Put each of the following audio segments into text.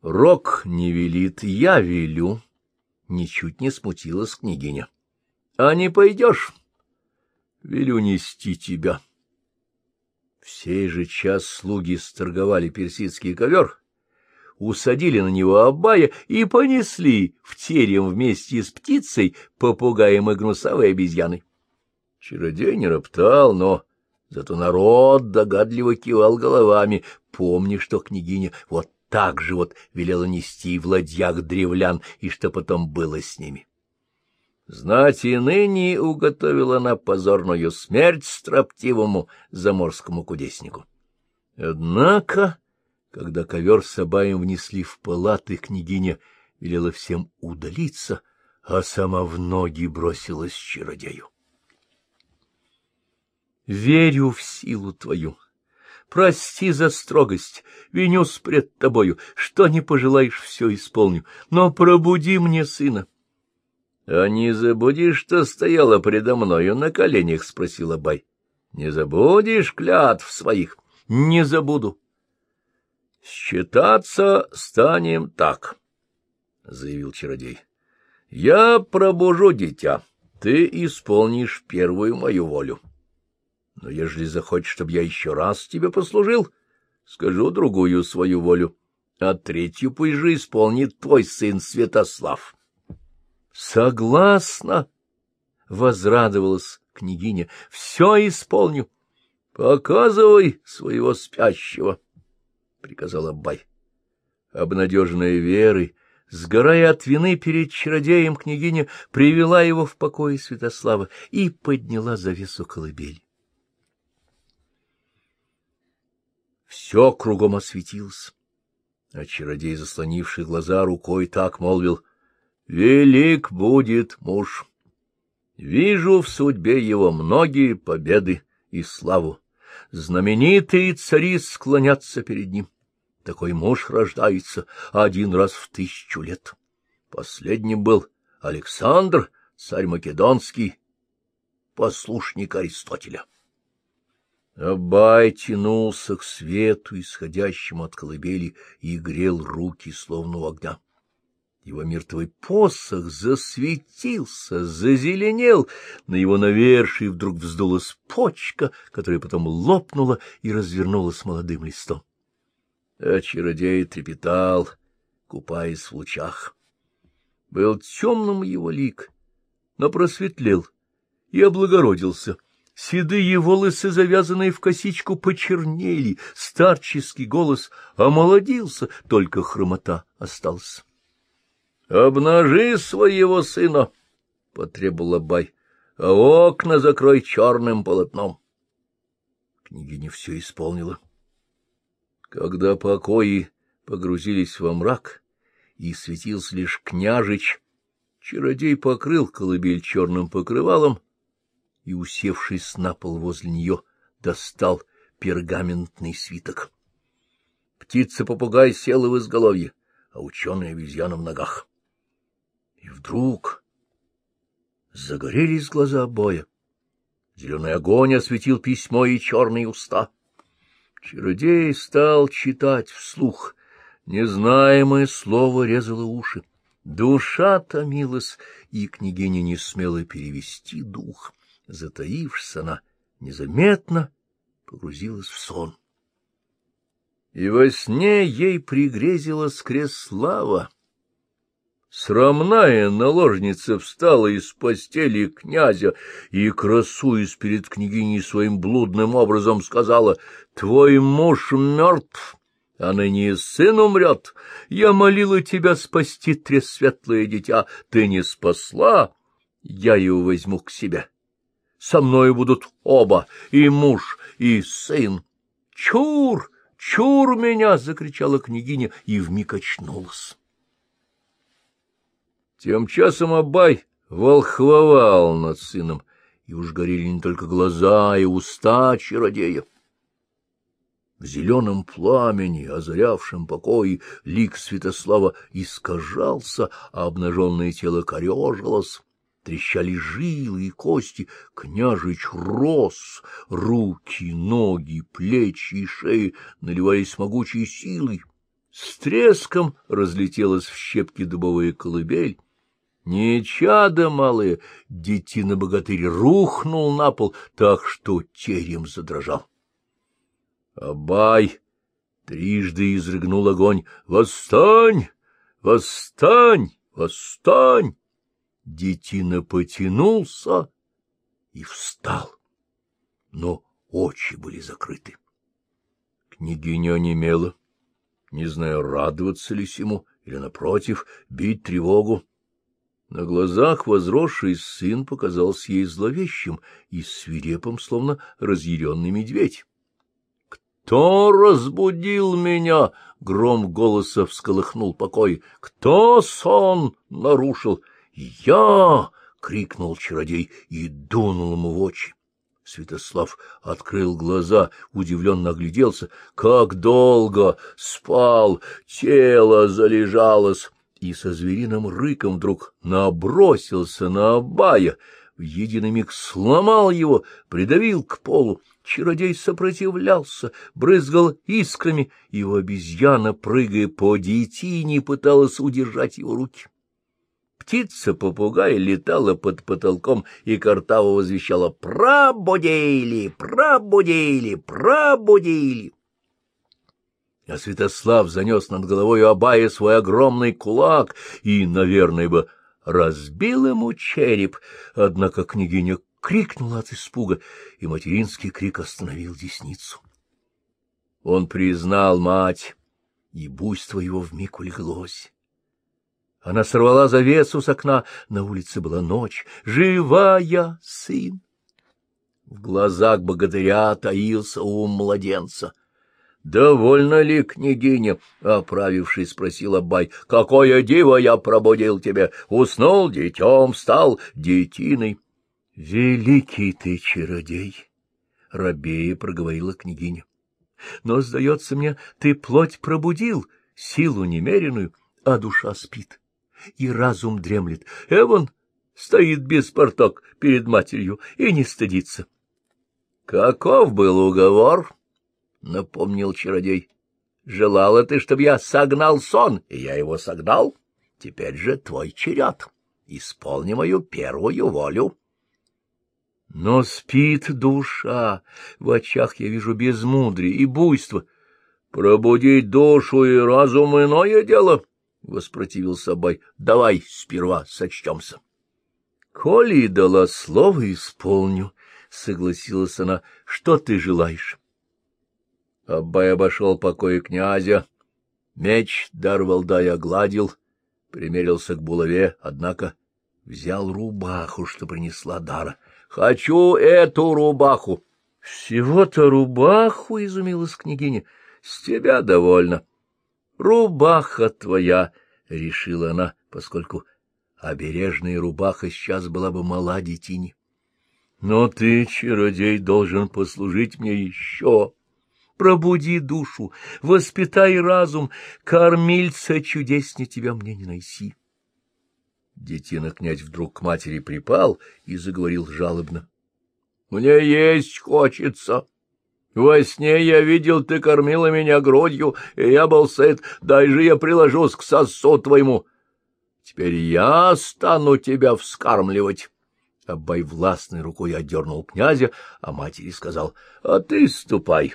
— Рок не велит, я велю, — ничуть не смутилась княгиня. — А не пойдешь? — Велю нести тебя. В сей же час слуги сторговали персидский ковер, усадили на него Абая и понесли в терем вместе с птицей, попугаем и гнусавой обезьяной. Чародей не роптал, но зато народ догадливо кивал головами, помни, что княгиня вот так же вот велела нести в ладьях древлян, и что потом было с ними. Знать и ныне уготовила она позорную смерть строптивому заморскому кудеснику. Однако, когда ковер с Абаем внесли в палаты, княгиня велела всем удалиться, а сама в ноги бросилась чародею. «Верю в силу твою!» Прости за строгость, винюсь пред тобою, что не пожелаешь, все исполню, но пробуди мне сына. — А не забудешь, что стояла предо мною на коленях? — спросила Бай. — Не забудешь клятв своих? — Не забуду. — Считаться станем так, — заявил чародей. — Я пробужу дитя, ты исполнишь первую мою волю. — но ежели захочешь, чтобы я еще раз тебе послужил, скажу другую свою волю, а третью пусть же исполнит твой сын Святослав. — Согласна, — возрадовалась княгиня, — все исполню. — Показывай своего спящего, — приказал Аббай. Обнадеженная верой, сгорая от вины перед чародеем, княгиня привела его в покое Святослава и подняла завесу колыбели. Все кругом осветилось. А чародей, заслонивший глаза рукой, так молвил, — Велик будет муж. Вижу в судьбе его многие победы и славу. Знаменитые цари склонятся перед ним. Такой муж рождается один раз в тысячу лет. Последним был Александр, царь Македонский, послушник Аристотеля. Абай тянулся к свету, исходящему от колыбели, и грел руки, словно у огня. Его мертвый посох засветился, зазеленел, на его навершии вдруг вздулась почка, которая потом лопнула и развернулась молодым листом. А чародей трепетал, купаясь в лучах. Был темным его лик, но просветлел и облагородился — Седые волосы, завязанные в косичку, почернели, старческий голос омолодился, только хромота остался. — Обнажи своего сына, — потребовал Абай, — а окна закрой черным полотном. Княгиня все исполнила. Когда покои погрузились во мрак, и светился лишь княжич, чародей покрыл колыбель черным покрывалом, и, усевшись на пол возле нее, достал пергаментный свиток. Птица-попугай села в изголовье, а ученый обезьяна в ногах. И вдруг загорелись глаза обоя. Зеленый огонь осветил письмо и черные уста. Чародей стал читать вслух. Незнаемое слово резало уши. Душа томилась, и княгиня не смела перевести дух. Затаившись, она незаметно погрузилась в сон. И во сне ей пригрезилась Креслава. Срамная наложница встала из постели князя и, красуясь перед княгиней своим блудным образом, сказала, — Твой муж мертв, а ныне сын умрет. Я молила тебя спасти тресветлое дитя, ты не спасла, я его возьму к себе. Со мной будут оба, и муж, и сын. Чур! Чур меня! — закричала княгиня и вмиг очнулась. Тем часом Абай волхвовал над сыном, и уж горели не только глаза и уста чародея. В зеленом пламени, озарявшем покой, лик Святослава искажался, а обнаженное тело корежилось трещали жилы и кости, княжич рос, руки, ноги, плечи и шеи наливались могучей силой. С треском разлетелась в щепки дубовая колыбель. Не чадо малое, детина-богатырь рухнул на пол, так что терем задрожал. Абай трижды изрыгнул огонь. «Восстань! Восстань! Восстань!» Детина потянулся и встал, но очи были закрыты. Княгиня онемела, не зная, радоваться ли ему или, напротив, бить тревогу. На глазах возросший сын показался ей зловещим и свирепым, словно разъяренный медведь. — Кто разбудил меня? — гром голоса всколыхнул покой. — Кто сон нарушил? — Я! — крикнул чародей и дунул ему в очи. Святослав открыл глаза, удивленно огляделся. Как долго спал, тело залежалось, и со звериным рыком вдруг набросился на Абая, в единый миг сломал его, придавил к полу. Чародей сопротивлялся, брызгал искрами, его обезьяна, прыгая по диетине, пыталась удержать его руки. Птица-попугай летала под потолком и картаво возвещала «Пробудили! Пробудили! Пробудили!» А Святослав занес над головой Абая свой огромный кулак и, наверное, бы разбил ему череп, однако княгиня крикнула от испуга, и материнский крик остановил десницу. Он признал мать, и буйство его вмиг улеглось. Она сорвала завесу с окна, на улице была ночь. «Живая, сын!» В глазах богатыря таился ум младенца. — Довольно ли, княгиня? — оправившись, спросил Абай. — Какое диво я пробудил тебе! Уснул детем, стал детиной. — Великий ты чародей! — рабея проговорила княгиня. — Но, сдается мне, ты плоть пробудил, силу немеренную, а душа спит и разум дремлет. Эван стоит без порток перед матерью и не стыдится. — Каков был уговор? — напомнил чародей. — Желала ты, чтобы я согнал сон, и я его согнал. Теперь же твой черед. Исполни мою первую волю. Но спит душа, в очах я вижу безмудрие и буйство. Пробудить душу и разум — иное дело. — воспротивился Абай. — Давай сперва сочтемся. — Коли дала слово, исполню, — согласилась она. — Что ты желаешь? Абай обошел покои князя. Меч дар Валдай огладил, примерился к булаве, однако взял рубаху, что принесла дара. — Хочу эту рубаху! — Всего-то рубаху, — изумилась княгиня. — С тебя довольно. — Рубаха твоя, — решила она, поскольку обережная рубаха сейчас была бы мала детине. Но ты, чародей, должен послужить мне еще. Пробуди душу, воспитай разум, кормильца чудеснее тебя мне не найти. Детина князь вдруг к матери припал и заговорил жалобно. — Мне есть хочется. Во сне я видел, ты кормила меня грудью, и я был сыт. Дай же я приложусь к сосу твоему. Теперь я стану тебя вскармливать. Абай властной рукой одернул князя, а матери сказал, — А ты ступай.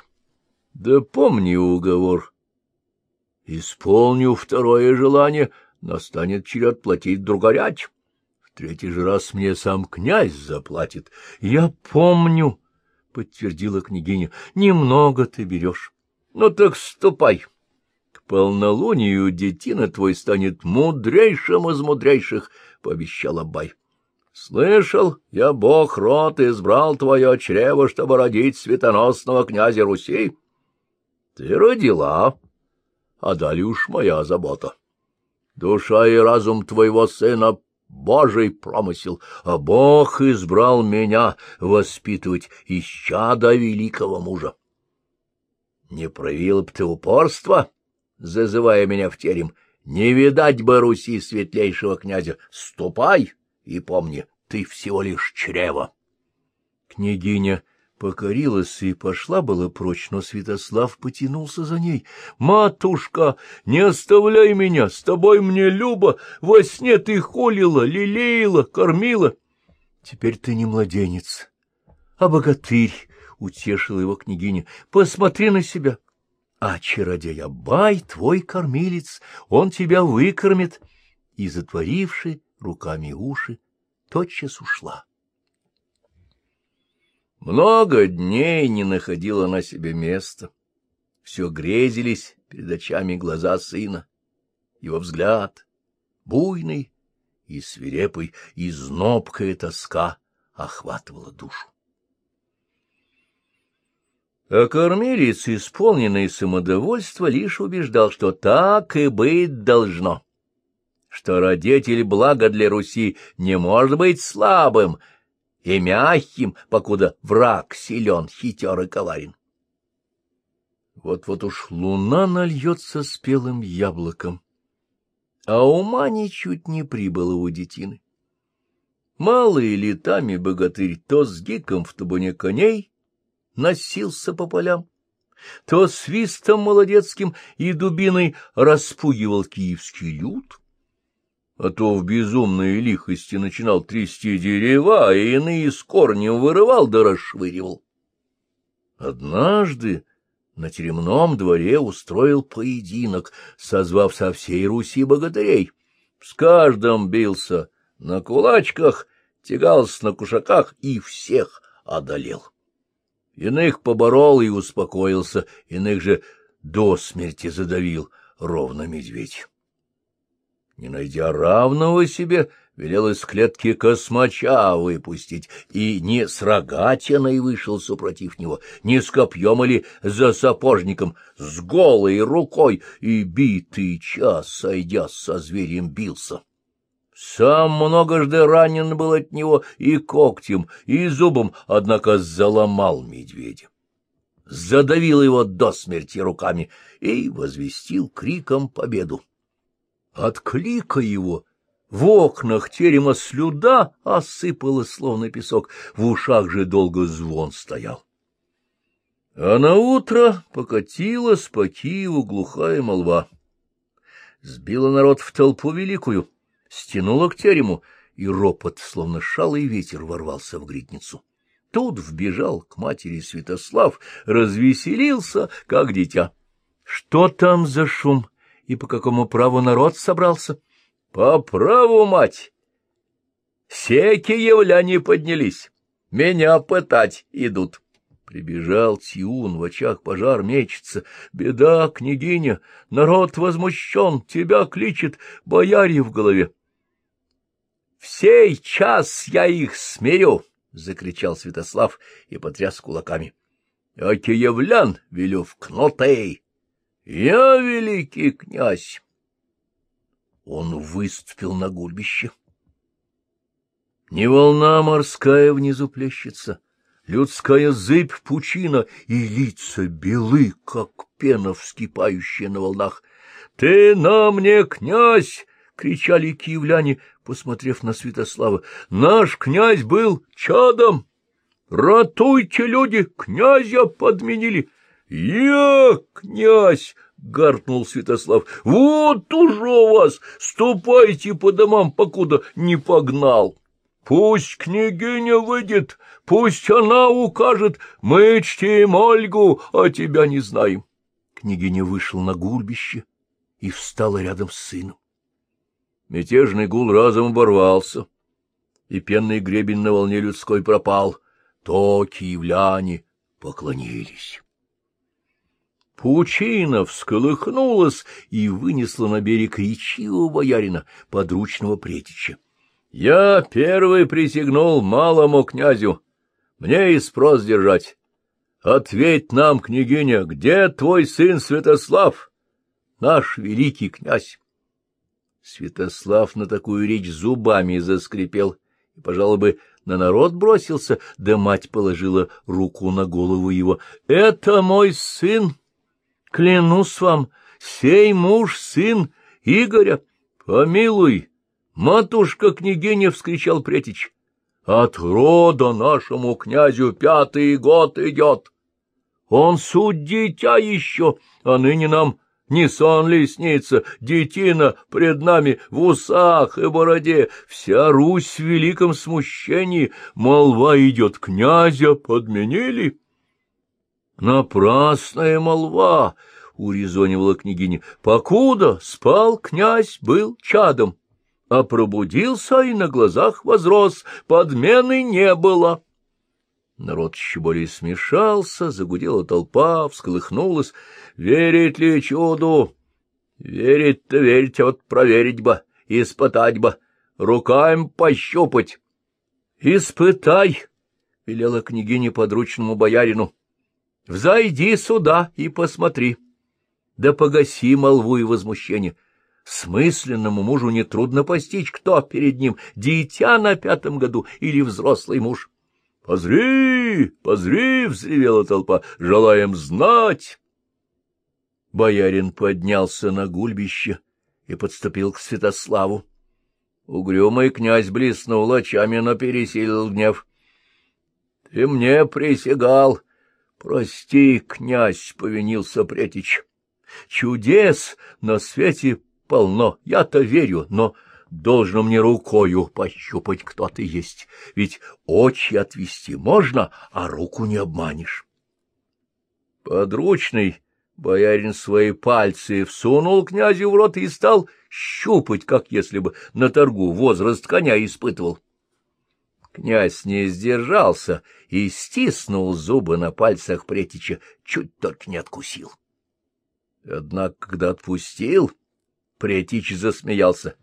Да помни уговор. Исполню второе желание, настанет черед платить другорять. В третий же раз мне сам князь заплатит. Я помню подтвердила княгиня. — Немного ты берешь. Ну так ступай. К полнолунию детина твой станет мудрейшим из мудрейших, — пообещал Абай. — Слышал, я бог род избрал твое чрево, чтобы родить светоносного князя Руси. Ты родила, а далее уж моя забота. Душа и разум твоего сына Божий промысел, а Бог избрал меня воспитывать из чада великого мужа. Не проявил б ты упорства, зазывая меня в терем, не видать бы Руси светлейшего князя. Ступай и помни, ты всего лишь чрево. Княгиня покорилась и пошла было прочь, но Святослав потянулся за ней. — Матушка, не оставляй меня, с тобой мне любо, во сне ты холила, лелеяла, кормила. — Теперь ты не младенец, а богатырь, — утешила его княгиня, — посмотри на себя. А чародей Абай, твой кормилец, он тебя выкормит. И, затворивши руками уши, тотчас ушла. Много дней не находила на себе места. Все грезились перед очами глаза сына. Его взгляд, буйный и свирепый, и знобкая тоска охватывала душу. А кормилец, исполненный самодовольства, лишь убеждал, что так и быть должно, что родитель блага для Руси не может быть слабым — и мягким, покуда враг силен, хитер и коварен. Вот-вот уж луна нальется спелым яблоком, а ума ничуть не прибыло у детины. Малые летами богатырь то с гиком в табуне коней носился по полям, то свистом молодецким и дубиной распугивал киевский люд, а то в безумной лихости начинал трясти дерева, и иные с корнем вырывал да расшвыривал. Однажды на теремном дворе устроил поединок, созвав со всей Руси богатырей. С каждым бился на кулачках, тягался на кушаках и всех одолел. Иных поборол и успокоился, иных же до смерти задавил, ровно медведь. Не найдя равного себе, велел из клетки космача выпустить, и не с рогатиной вышел супротив него, не с копьем или за сапожником, с голой рукой, и битый час, сойдя со зверем, бился. Сам многожды ранен был от него и когтем, и зубом, однако заломал медведя. Задавил его до смерти руками и возвестил криком победу. От клика его в окнах терема слюда осыпалась, словно песок, в ушах же долго звон стоял. А на утро покатилась по Киеву глухая молва. Сбила народ в толпу великую, стянула к терему, и ропот, словно шалый ветер, ворвался в гридницу. Тут вбежал к матери Святослав, развеселился, как дитя. — Что там за шум? И по какому праву народ собрался? — По праву, мать! Все киевляне поднялись, меня пытать идут. Прибежал Тиун, в очах пожар мечется. Беда, княгиня, народ возмущен, тебя кличет, бояре в голове. — В сей час я их смирю! — закричал Святослав и потряс кулаками. — А киевлян велю в кнутей! Я великий князь. Он выступил на гульбище. Не волна морская внизу плещется, людская зыбь пучина, и лица белы, как пена, вскипающая на волнах. — Ты на мне, князь! — кричали киевляне, посмотрев на Святослава. — Наш князь был чадом! Ратуйте, люди, князя подменили! — я, князь! — гаркнул Святослав. — Вот уже вас! Ступайте по домам, покуда не погнал. Пусть княгиня выйдет, пусть она укажет. Мы чтим Ольгу, а тебя не знаем. Княгиня вышла на гульбище и встала рядом с сыном. Мятежный гул разом оборвался, и пенный гребень на волне людской пропал. То киевляне поклонились. Пучина всколыхнулась и вынесла на берег речивого боярина, подручного претича. — Я первый присягнул малому князю. Мне и спрос держать. Ответь нам, княгиня, где твой сын Святослав, наш великий князь? Святослав на такую речь зубами заскрипел и, пожалуй бы, на народ бросился, да мать положила руку на голову его. — Это мой сын! Клянусь вам, сей муж, сын Игоря. Помилуй, матушка-княгиня, — вскричал Претич. От рода нашему князю пятый год идет. Он суть дитя еще, а ныне нам не сон ли снится, детина пред нами в усах и бороде, вся Русь в великом смущении, молва идет, князя подменили. Напрасная молва, — урезонивала княгиня, — покуда спал князь, был чадом, а пробудился и на глазах возрос, подмены не было. Народ еще более смешался, загудела толпа, всколыхнулась. Верить ли чуду? Верить-то верить, а вот проверить бы, испытать бы, руками пощупать. — Испытай, — велела княгиня подручному боярину. — Взойди сюда и посмотри. Да погаси молву и возмущение. Смысленному мужу нетрудно постичь, кто перед ним, дитя на пятом году или взрослый муж. — Позри, позри! — взревела толпа. — Желаем знать! Боярин поднялся на гульбище и подступил к Святославу. Угрюмый князь блеснул очами, но пересилил гнев. — Ты мне присягал. Прости, князь, — повинился Претич. Чудес на свете полно, я-то верю, но должно мне рукою пощупать, кто ты есть, ведь очи отвести можно, а руку не обманешь. Подручный боярин свои пальцы всунул князю в рот и стал щупать, как если бы на торгу возраст коня испытывал. Князь не сдержался и стиснул зубы на пальцах Претича, чуть только не откусил. Однако, когда отпустил, Претич засмеялся.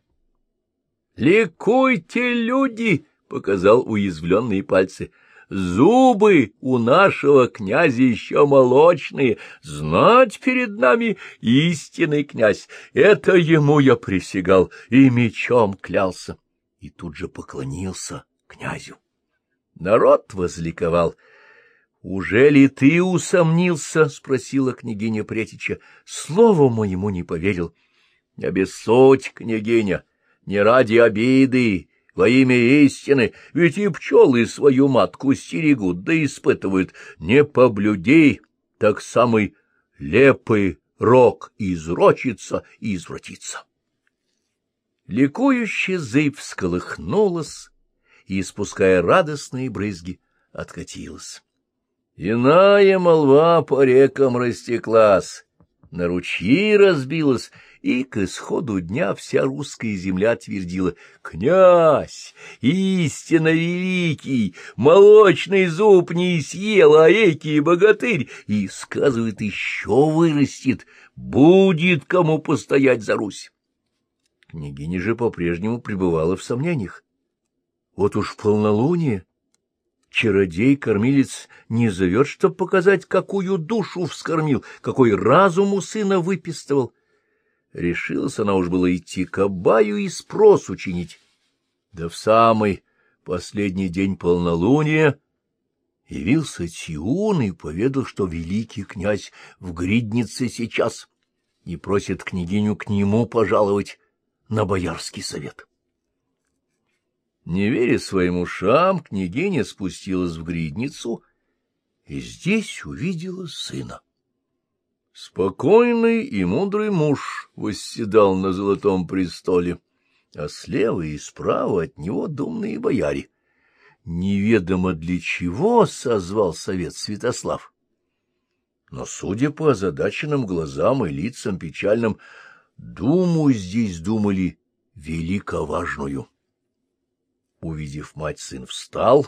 «Ликуйте, люди!» — показал уязвленные пальцы. «Зубы у нашего князя еще молочные, знать перед нами истинный князь. Это ему я присягал и мечом клялся». И тут же поклонился князю. Народ возликовал. «Уже ли ты усомнился?» — спросила княгиня Претича. «Слову моему не поверил». «Не обессудь, княгиня!» не ради обиды, во имя истины, ведь и пчелы свою матку стерегут, да испытывают не поблюдей, так самый лепый рок изрочится и извратится. Ликующий зыб всколыхнулась и, испуская радостные брызги, откатилась. Иная молва по рекам растеклась, на ручьи разбилась, и к исходу дня вся русская земля твердила «Князь, истинно великий, молочный зуб не съел, а экий богатырь!» И, сказывает, еще вырастет, будет кому постоять за Русь. Княгиня же по-прежнему пребывала в сомнениях. Вот уж полнолуние, чародей-кормилец не зовет, чтоб показать, какую душу вскормил, какой разум у сына выпистывал. Решилась она уж было идти к Абаю и спрос учинить. Да в самый последний день полнолуния явился Тиун и поведал, что великий князь в гриднице сейчас и просит княгиню к нему пожаловать на боярский совет. Не веря своим ушам, княгиня спустилась в гридницу и здесь увидела сына. Спокойный и мудрый муж восседал на золотом престоле, а слева и справа от него думные бояре. Неведомо для чего созвал совет Святослав. Но, судя по озадаченным глазам и лицам печальным, думу здесь думали великоважную. Увидев мать, сын встал,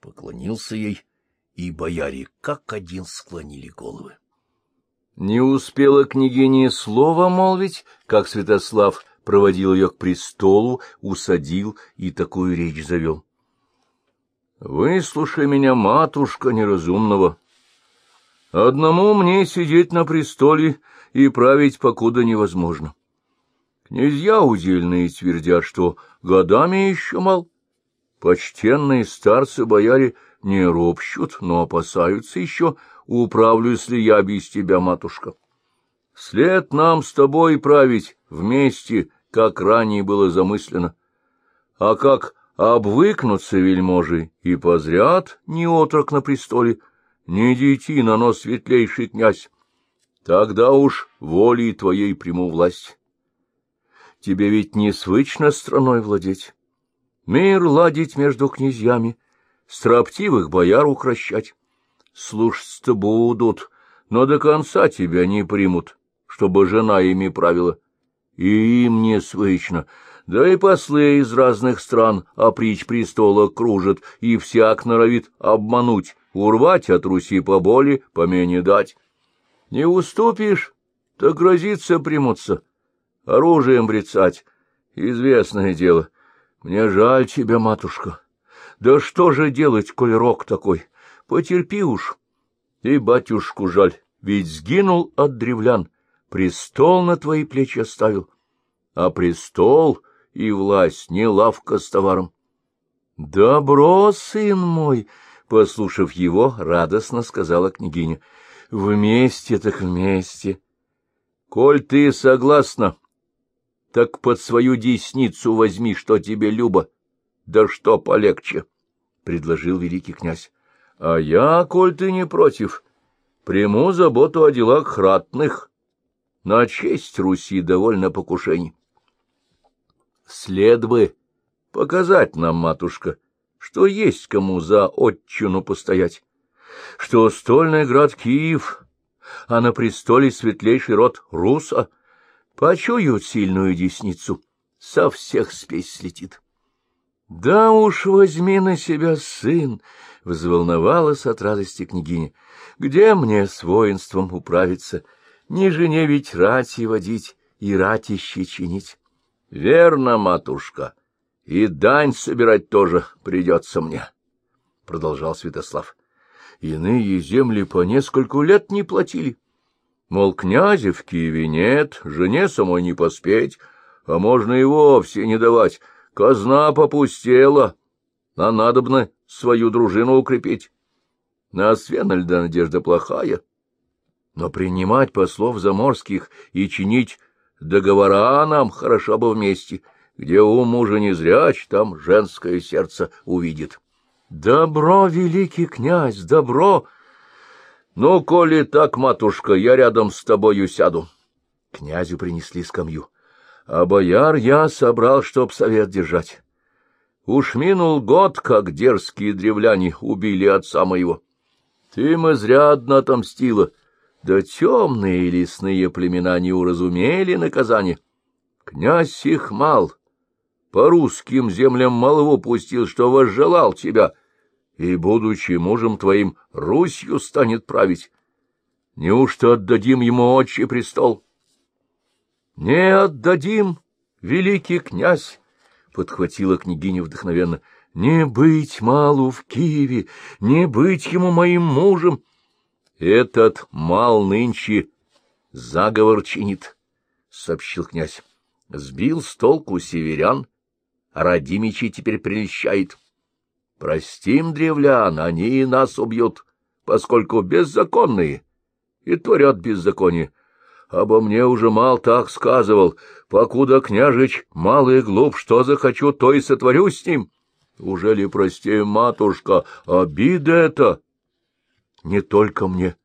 поклонился ей, и бояре как один склонили головы. Не успела княгиня слова молвить, как Святослав проводил ее к престолу, усадил и такую речь завел. — Выслушай меня, матушка неразумного. Одному мне сидеть на престоле и править покуда невозможно. Князья удельные твердят, что годами еще мал. Почтенные старцы-бояре не ропщут, но опасаются еще, управлюсь ли я без тебя, матушка. След нам с тобой править вместе, как ранее было замыслено. А как обвыкнутся вельможи, и позрят ни отрок на престоле, ни детина, но светлейший князь. Тогда уж волей твоей приму власть. Тебе ведь не свычно страной владеть, мир ладить между князьями, строптивых бояр укращать. Слушаться будут, но до конца тебя не примут, чтобы жена ими правила. И им не свычно, да и послы из разных стран опричь престола кружат, и всяк норовит обмануть, урвать от Руси поболи, помене дать. Не уступишь, так грозиться примутся, оружием брецать. Известное дело. Мне жаль тебя, матушка. Да что же делать, коль рок такой? Потерпи уж. И батюшку жаль, ведь сгинул от древлян, престол на твои плечи оставил. А престол и власть не лавка с товаром. — Добро, сын мой! — послушав его, радостно сказала княгиня. — Вместе так вместе. — Коль ты согласна, так под свою десницу возьми, что тебе любо, да что полегче, — предложил великий князь. — А я, коль ты не против, приму заботу о делах ратных. На честь Руси довольно покушений. След бы показать нам, матушка, что есть кому за отчину постоять, что стольный град Киев, а на престоле светлейший род Руса почуют сильную десницу, со всех спесь слетит. — Да уж возьми на себя, сын! — взволновалась от радости княгиня. — Где мне с воинством управиться? Не жене ведь рати водить и ратище чинить. — Верно, матушка, и дань собирать тоже придется мне, — продолжал Святослав. Иные земли по нескольку лет не платили. Мол, князя в Киеве нет, жене самой не поспеть, а можно и вовсе не давать. Казна попустела, а надобно свою дружину укрепить. На Свенальда надежда плохая. Но принимать послов заморских и чинить Договора нам хорошо бы вместе. Где ум мужа не зряч, там женское сердце увидит. Добро, великий князь, добро! Ну, коли так, матушка, я рядом с тобою сяду. Князю принесли скамью. А бояр я собрал, чтоб совет держать. Уж минул год, как дерзкие древляне убили отца моего. Ты им изрядно отомстила, — да темные лесные племена не уразумели наказание. Князь их мал, по русским землям молву пустил, что возжелал тебя, и, будучи мужем твоим, Русью станет править. Неужто отдадим ему отчий престол? — Не отдадим, великий князь! — подхватила княгиня вдохновенно. — Не быть малу в Киеве, не быть ему моим мужем! — этот мал нынче заговор чинит, — сообщил князь. Сбил с толку северян, а Радимичи теперь прельщает. Простим древлян, они и нас убьют, поскольку беззаконные и творят беззаконие. Обо мне уже мал так сказывал, покуда княжич малый глуп, что захочу, то и сотворю с ним. Уже ли, прости, матушка, обида это? не только мне.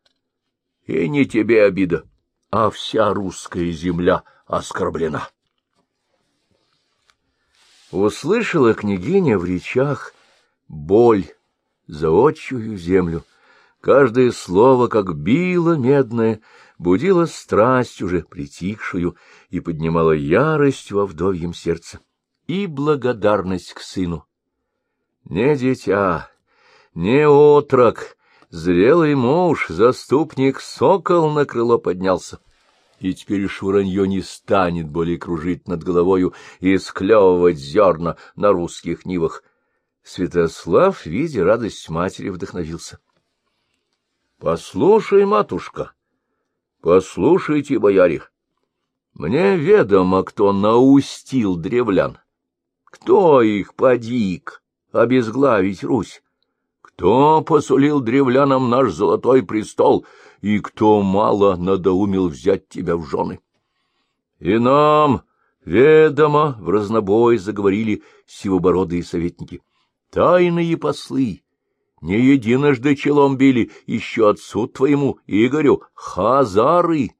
И не тебе обида, а вся русская земля оскорблена. Услышала княгиня в речах боль за отчую землю. Каждое слово, как било медное, будило страсть уже притихшую и поднимало ярость во вдовьем сердце и благодарность к сыну. Не дитя, не отрок, Зрелый муж, заступник, сокол на крыло поднялся. И теперь воронье не станет более кружить над головою и склевывать зерна на русских нивах. Святослав, видя радость матери, вдохновился. — Послушай, матушка, послушайте, бояре, мне ведомо, кто наустил древлян, кто их подик обезглавить Русь. Кто посулил древлянам наш золотой престол, и кто мало надоумил взять тебя в жены? И нам Ведомо в разнобой заговорили сивобородые советники. Тайные послы не единожды челом били еще отцу твоему, Игорю, хазары.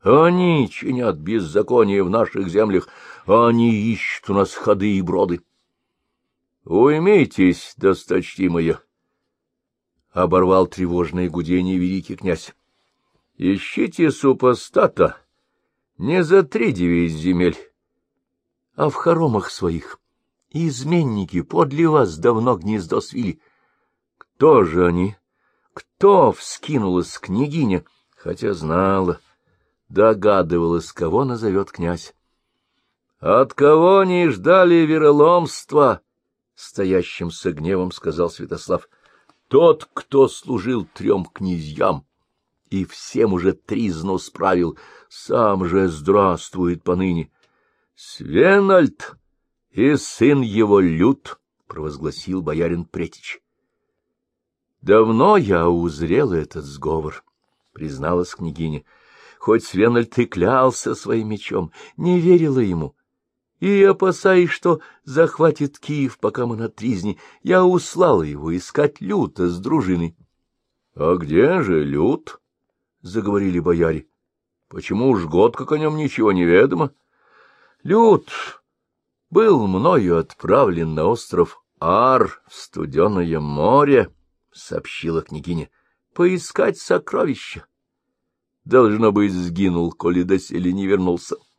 Они чинят беззаконие в наших землях, они ищут у нас ходы и броды. Уймитесь, досточтимые! — оборвал тревожное гудение великий князь. — Ищите супостата не за три девять земель, а в хоромах своих. Изменники подле вас давно гнездо свили. Кто же они? Кто вскинулась княгиня, хотя знала, догадывалась, кого назовет князь? — От кого не ждали вероломства? — стоящим с гневом сказал Святослав. — Тот, кто служил трем князьям и всем уже тризну справил, сам же здравствует поныне. — Свенальд и сын его Люд, — провозгласил боярин Претич. — Давно я узрел этот сговор, — призналась княгиня. Хоть Свенальд и клялся своим мечом, не верила ему. И, опасаясь, что захватит Киев, пока мы на Тризне, я услала его искать Люта с дружиной. — А где же Лют? — заговорили бояре. — Почему уж год, как о нем ничего не ведомо? — Лют был мною отправлен на остров Ар в студеное море, — сообщила княгиня, — поискать сокровища. Должно быть, сгинул, коли доселе не вернулся. —